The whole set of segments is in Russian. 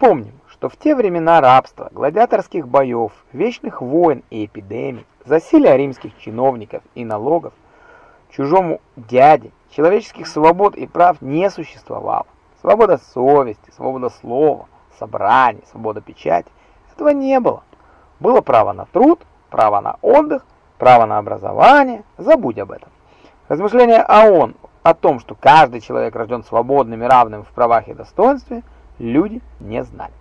Вспомним, что в те времена рабства, гладиаторских боев, вечных войн и эпидемий, засилия римских чиновников и налогов, чужому дяде, человеческих свобод и прав не существовало. Свобода совести, свобода слова, собраний, свобода печати – этого не было. Было право на труд, право на отдых, право на образование, забудь об этом. Размышления ООН о том, что каждый человек рожден свободным и равным в правах и достоинстве, люди не знали.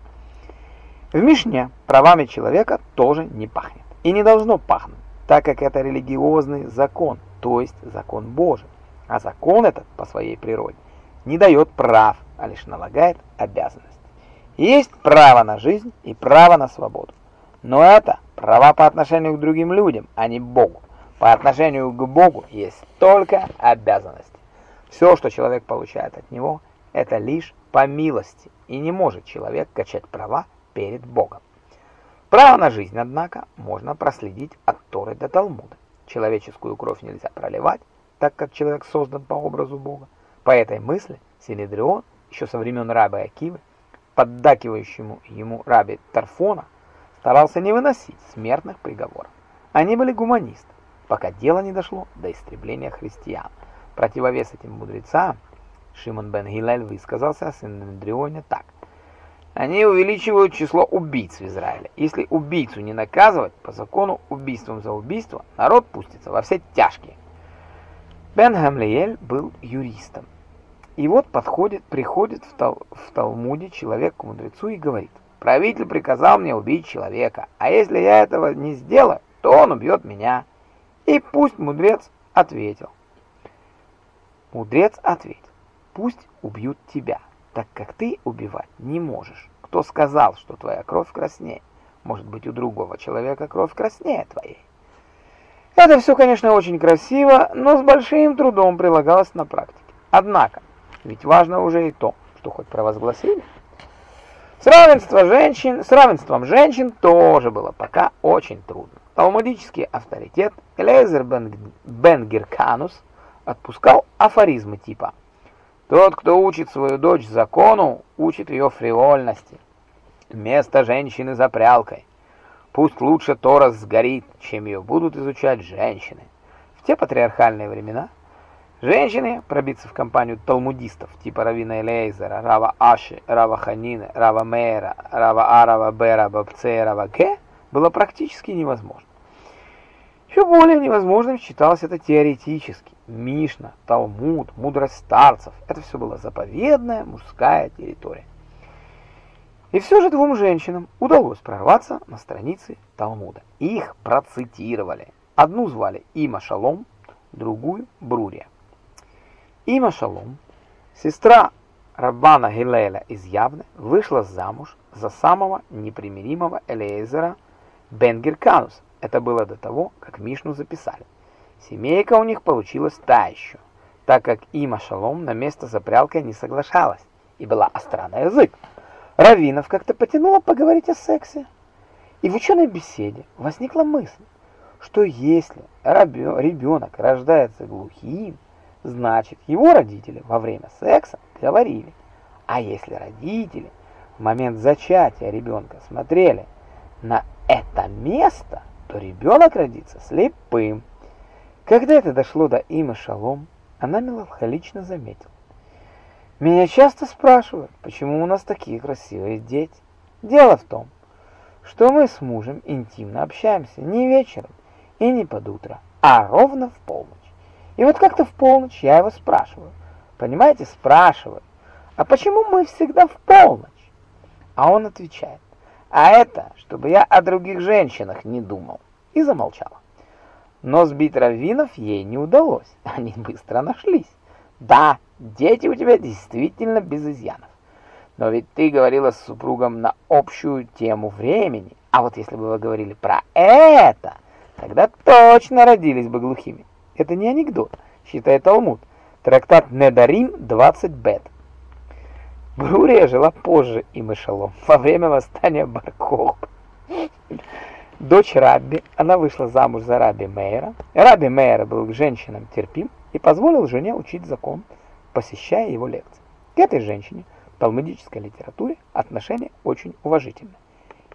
В Мишне правами человека тоже не пахнет. И не должно пахнуть, так как это религиозный закон, то есть закон Божий. А закон этот по своей природе не дает прав, а лишь налагает обязанности. Есть право на жизнь и право на свободу. Но это права по отношению к другим людям, а не Богу. По отношению к Богу есть только обязанности. Все, что человек получает от него, это лишь по милости, и не может человек качать права перед Богом. Право на жизнь, однако, можно проследить от Торы до Талмуда. Человеческую кровь нельзя проливать, так как человек создан по образу Бога. По этой мысли Синедрион, еще со времен раба Акивы, поддакивающему ему рабе Тарфона, старался не выносить смертных приговоров. Они были гуманисты, пока дело не дошло до истребления христиан. Противовес этим мудрецам, Шимон бен Гилель высказался о Синедрионе так. Они увеличивают число убийц в Израиле. Если убийцу не наказывать, по закону убийством за убийство, народ пустится во все тяжкие. Бен Гамлиэль был юристом. И вот подходит, приходит в, тал, в Талмуде человек к мудрецу и говорит, «Правитель приказал мне убить человека, а если я этого не сделаю, то он убьет меня». И пусть мудрец ответил. Мудрец ответил, «Пусть убьют тебя, так как ты убивать не можешь. Кто сказал, что твоя кровь краснее? Может быть, у другого человека кровь краснее твоей?» Это все, конечно, очень красиво, но с большим трудом прилагалось на практике. Однако, ведь важно уже и то, что хоть провозгласили. С, равенством женщин, с равенством женщин тоже было пока очень трудно. Талмудический авторитет Элейзер бен, бен Герканус отпускал афоризмы типа «Тот, кто учит свою дочь закону, учит ее фривольности. Место женщины за прялкой. Пусть лучше Торас сгорит, чем ее будут изучать женщины. В те патриархальные времена женщины пробиться в компанию талмудистов типа Равина Элейзера, Рава Аши, Рава Ханины, Рава Мейра, Рава Арава Бера, Бабце, Рава Ке было практически невозможно. Еще более невозможным считалось это теоретически. Мишна, Талмуд, мудрость старцев – это все было заповедная мужская территория. И все же двум женщинам удалось прорваться на страницы Талмуда. Их процитировали. Одну звали Има Шалом, другую Брурия. Има Шалом, сестра Раббана Гилеля из Явны, вышла замуж за самого непримиримого Элеезера Бенгеркануса. Это было до того, как Мишну записали. Семейка у них получилась та еще, так как Има Шалом на место за не соглашалась и была остра на язык. Равинов как-то потянуло поговорить о сексе. И в ученой беседе возникла мысль, что если ребенок рождается глухим, значит его родители во время секса говорили. А если родители в момент зачатия ребенка смотрели на это место, то ребенок родится слепым. Когда это дошло до имя Шалом, она меланхолично заметила. Меня часто спрашивают, почему у нас такие красивые дети. Дело в том, что мы с мужем интимно общаемся не вечером и не под утро, а ровно в полночь. И вот как-то в полночь я его спрашиваю. Понимаете, спрашиваю, а почему мы всегда в полночь? А он отвечает, а это, чтобы я о других женщинах не думал. И замолчала. Но сбить раввинов ей не удалось, они быстро нашлись. Да, Дети у тебя действительно без изъянов. Но ведь ты говорила с супругом на общую тему времени. А вот если бы вы говорили про это, тогда точно родились бы глухими. Это не анекдот, считает Талмуд. Трактат Недарим 20 бет. Брурия жила позже и Мышалом, во время восстания Баркох. Дочь Рабби, она вышла замуж за Рабби Мейера. Рабби Мейера был к женщинам терпим и позволил жене учить закон посещая его лекции. К этой женщине В талмудической литературе отношения очень уважительны.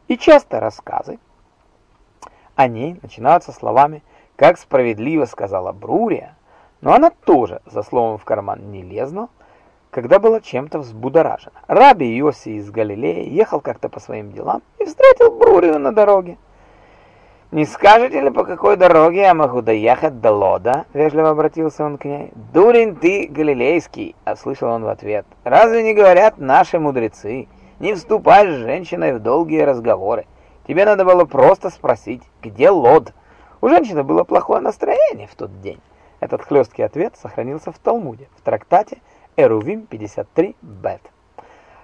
И часто рассказы о ней начинаются словами «как справедливо сказала Брурия», но она тоже за словом в карман не лезла, когда была чем-то взбудоражена. Раби Йоси из Галилеи ехал как-то по своим делам и встретил Брурию на дороге. «Не скажете ли, по какой дороге я могу доехать до Лода?» — вежливо обратился он к ней. «Дурень ты, галилейский!» — услышал он в ответ. «Разве не говорят наши мудрецы? Не вступай с женщиной в долгие разговоры. Тебе надо было просто спросить, где Лод?» У женщины было плохое настроение в тот день. Этот хлесткий ответ сохранился в Талмуде, в трактате Эрувим 53 Бет.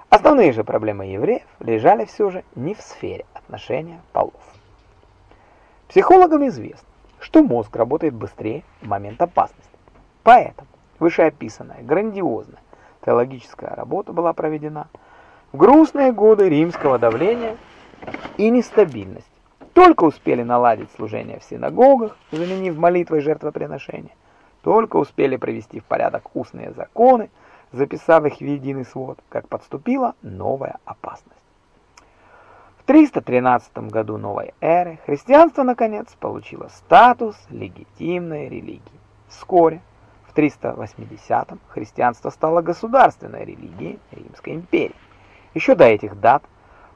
Основные же проблемы евреев лежали все же не в сфере отношения полов. Психологам известно, что мозг работает быстрее в момент опасности. Поэтому вышеописанная грандиозная теологическая работа была проведена в грустные годы римского давления и нестабильности. Только успели наладить служение в синагогах, заменив молитвой жертвоприношения, только успели привести в порядок устные законы, записав их в единый свод, как подступила новая опасность. В 313 году новой эры христианство, наконец, получило статус легитимной религии. Вскоре, в 380-м, христианство стало государственной религией Римской империи. Еще до этих дат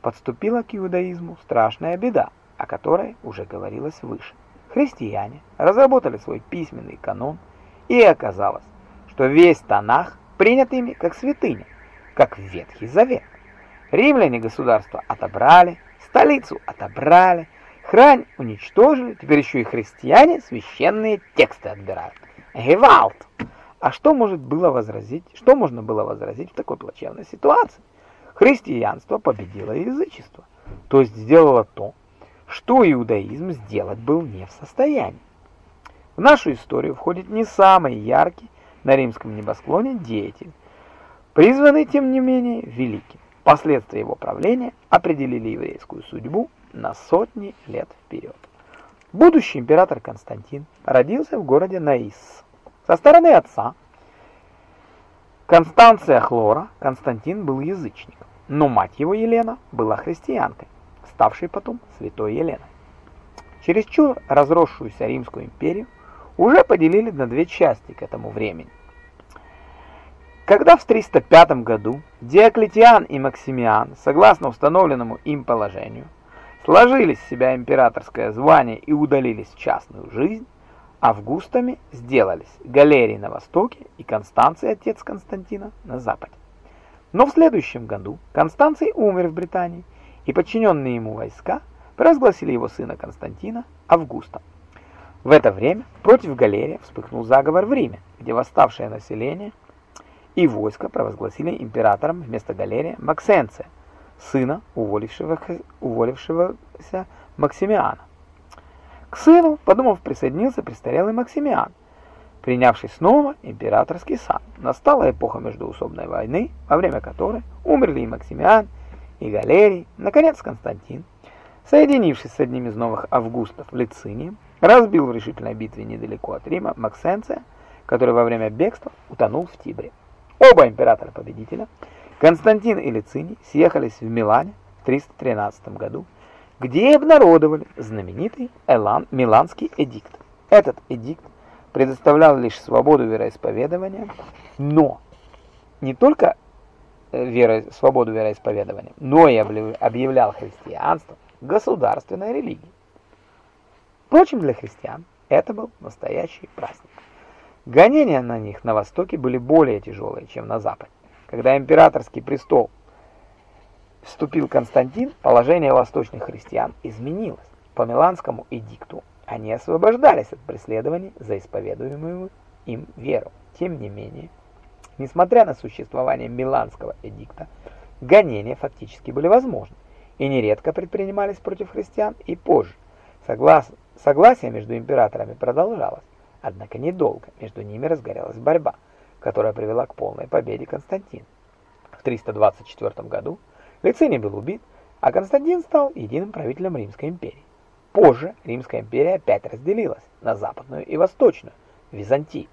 подступила к иудаизму страшная беда, о которой уже говорилось выше. Христиане разработали свой письменный канон, и оказалось, что весь Танах принят ими как святыня, как Ветхий Завет. Римляне государство отобрали, столицу отобрали, храм уничтожили, теперь еще и христиане священные тексты отбирают. Гевалт! А что может было возразить, что можно было возразить в такой плачевной ситуации? Христианство победило язычество, то есть сделало то, что иудаизм сделать был не в состоянии. В нашу историю входит не самый яркий на римском небосклоне деятель, призванный, тем не менее, великим. Последствия его правления определили еврейскую судьбу на сотни лет вперед. Будущий император Константин родился в городе Наис. Со стороны отца Констанция Хлора Константин был язычником, но мать его Елена была христианкой, ставшей потом святой Еленой. Чересчур разросшуюся Римскую империю уже поделили на две части к этому времени. Когда в 305 году Диоклетиан и Максимиан, согласно установленному им положению, сложили с себя императорское звание и удалились в частную жизнь, Августами сделались Галерий на востоке и Констанций, отец Константина, на западе. Но в следующем году Констанций умер в Британии, и подчиненные ему войска провозгласили его сына Константина Августом. В это время против Галерия вспыхнул заговор в Риме, где восставшее население – и войско провозгласили императором вместо Галерия Максенция, сына уволившегося, уволившегося Максимиана. К сыну, подумав, присоединился престарелый Максимиан, принявший снова императорский сан. Настала эпоха междуусобной войны, во время которой умерли и Максимиан, и Галерий, наконец Константин, соединившись с одним из новых августов Лицинием, разбил в решительной битве недалеко от Рима Максенция, который во время бегства утонул в Тибре. Оба императора-победителя, Константин и Лициний, съехались в Милане в 313 году, где обнародовали знаменитый Элан Миланский эдикт. Этот эдикт предоставлял лишь свободу вероисповедования, но не только э, веро, свободу вероисповедования, но и объявлял христианство государственной религией. Впрочем, для христиан это был настоящий праздник. Гонения на них на востоке были более тяжелые, чем на западе. Когда императорский престол вступил Константин, положение восточных христиан изменилось. По Миланскому эдикту они освобождались от преследований за исповедуемую им веру. Тем не менее, несмотря на существование Миланского эдикта, гонения фактически были возможны и нередко предпринимались против христиан и позже. Соглас... Согласие между императорами продолжалось. Однако недолго между ними разгорелась борьба, которая привела к полной победе Константина. В 324 году Лициний был убит, а Константин стал единым правителем Римской империи. Позже Римская империя опять разделилась на западную и восточную, Византию.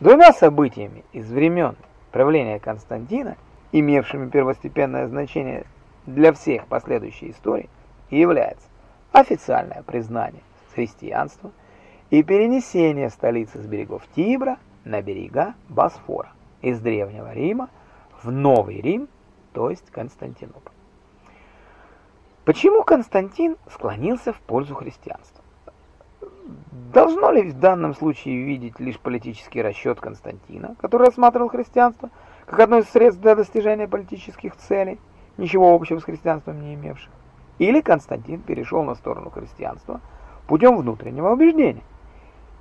Двумя событиями из времен правления Константина имевшими первостепенное значение для всех последующей истории, является официальное признание христианства и перенесение столицы с берегов Тибра на берега Босфора из Древнего Рима в Новый Рим, то есть Константинополь. Почему Константин склонился в пользу христианства? Должно ли в данном случае видеть лишь политический расчет Константина, который рассматривал христианство как одно из средств для достижения политических целей, ничего общего с христианством не имевших? Или Константин перешел на сторону христианства путем внутреннего убеждения?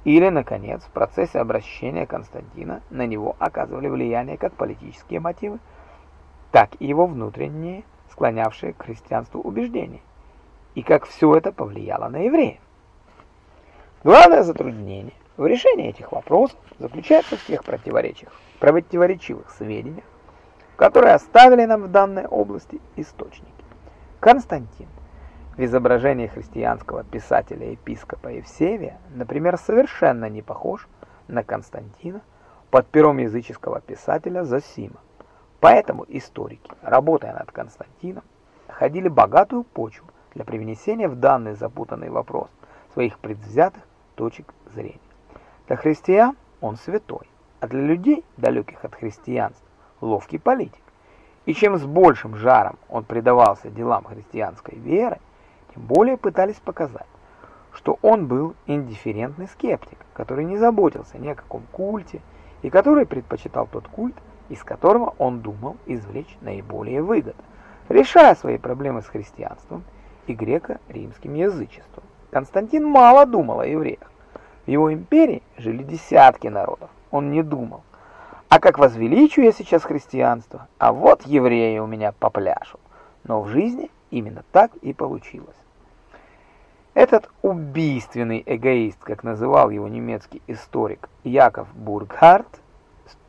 Или, наконец, в процессе обращения Константина на него оказывали влияние как политические мотивы, так и его внутренние, склонявшие к христианству убеждения, и как все это повлияло на евреев. Главное затруднение в решении этих вопросов заключается в тех противоречиях, противоречивых сведениях, которые оставили нам в данной области источники. Константин в изображении христианского писателя-епископа Евсевия, например, совершенно не похож на Константина под пером языческого писателя Зосима. Поэтому историки, работая над Константином, ходили богатую почву для привнесения в данный запутанный вопрос своих предвзятых точек зрения. Для христиан он святой, а для людей, далеких от христианства, ловкий политик. И чем с большим жаром он предавался делам христианской веры, более пытались показать, что он был индифферентный скептик, который не заботился ни о каком культе, и который предпочитал тот культ, из которого он думал извлечь наиболее выгоды, решая свои проблемы с христианством и греко-римским язычеством. Константин мало думал о евреях. В его империи жили десятки народов. Он не думал. А как возвеличу я сейчас христианство? А вот евреи у меня попляшут. Но в жизни именно так и получилось. Этот убийственный эгоист, как называл его немецкий историк Яков Бургхарт,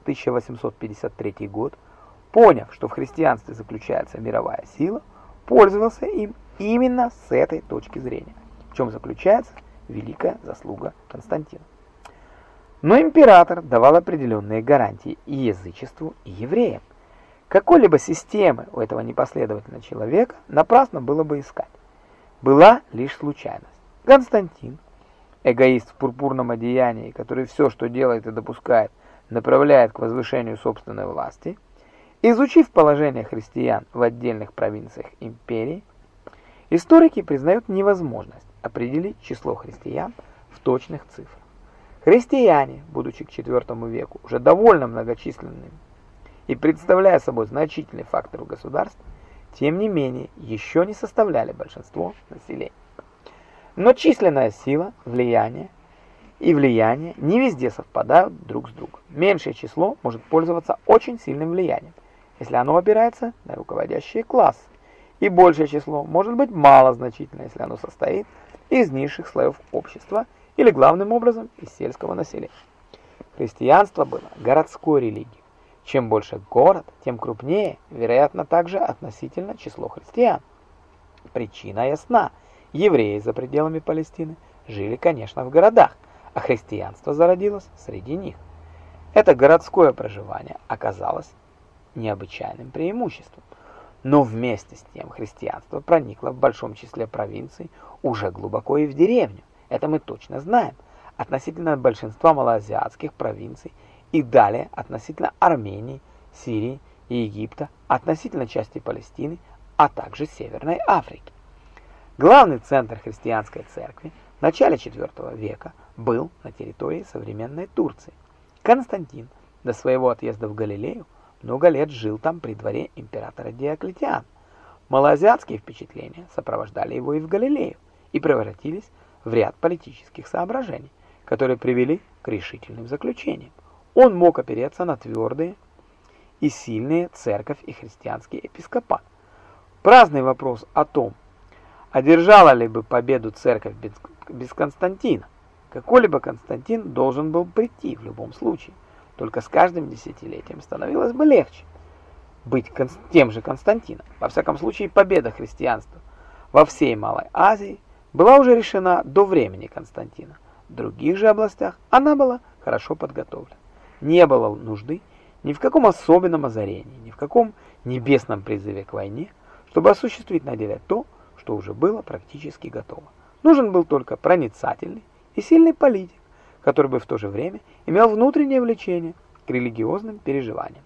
1853 год, поняв, что в христианстве заключается мировая сила, пользовался им именно с этой точки зрения чем заключается великая заслуга Константина. Но император давал определенные гарантии и язычеству, и евреям. Какой-либо системы у этого непоследовательного человека напрасно было бы искать. Была лишь случайность. Константин, эгоист в пурпурном одеянии, который все, что делает и допускает, направляет к возвышению собственной власти, изучив положение христиан в отдельных провинциях империи, историки признают невозможность определить число христиан в точных цифрах. Христиане, будучи к IV веку уже довольно многочисленными и представляя собой значительный фактор в государстве, тем не менее еще не составляли большинство населения. Но численная сила, влияние и влияние не везде совпадают друг с другом. Меньшее число может пользоваться очень сильным влиянием, если оно опирается на руководящие классы, и большее число может быть малозначительно, если оно состоит из низших слоев общества или главным образом из сельского населения. Христианство было городской религией. Чем больше город, тем крупнее, вероятно, также относительно число христиан. Причина ясна. Евреи за пределами Палестины жили, конечно, в городах, а христианство зародилось среди них. Это городское проживание оказалось необычайным преимуществом. Но вместе с тем христианство проникло в большом числе провинций уже глубоко и в деревню. Это мы точно знаем. Относительно большинства малоазиатских провинций и далее относительно Армении, Сирии и Египта, относительно части Палестины, а также Северной Африки. Главный центр христианской церкви в начале IV века был на территории современной Турции. Константин до своего отъезда в Галилею много лет жил там при дворе императора Диоклетиана. Малоазиатские впечатления сопровождали его и в Галилею и превратились в ряд политических соображений, которые привели к решительным заключениям. Он мог опереться на твердые и сильные церковь и христианский епископат. Праздный вопрос о том, одержала ли бы победу церковь без, Константина. Какой-либо Константин должен был прийти в любом случае. Только с каждым десятилетием становилось бы легче быть тем же Константином. Во всяком случае, победа христианства во всей Малой Азии была уже решена до времени Константина. В других же областях она была хорошо подготовлена. Не было нужды ни в каком особенном озарении, ни в каком небесном призыве к войне, чтобы осуществить на деле то, что уже было практически готово. Нужен был только проницательный и сильный политик, который бы в то же время имел внутреннее влечение к религиозным переживаниям.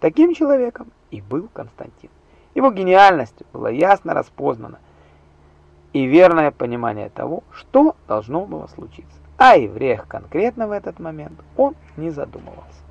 Таким человеком и был Константин. Его гениальность была ясно распознана и верное понимание того, что должно было случиться. А евреях конкретно в этот момент он не задумывался.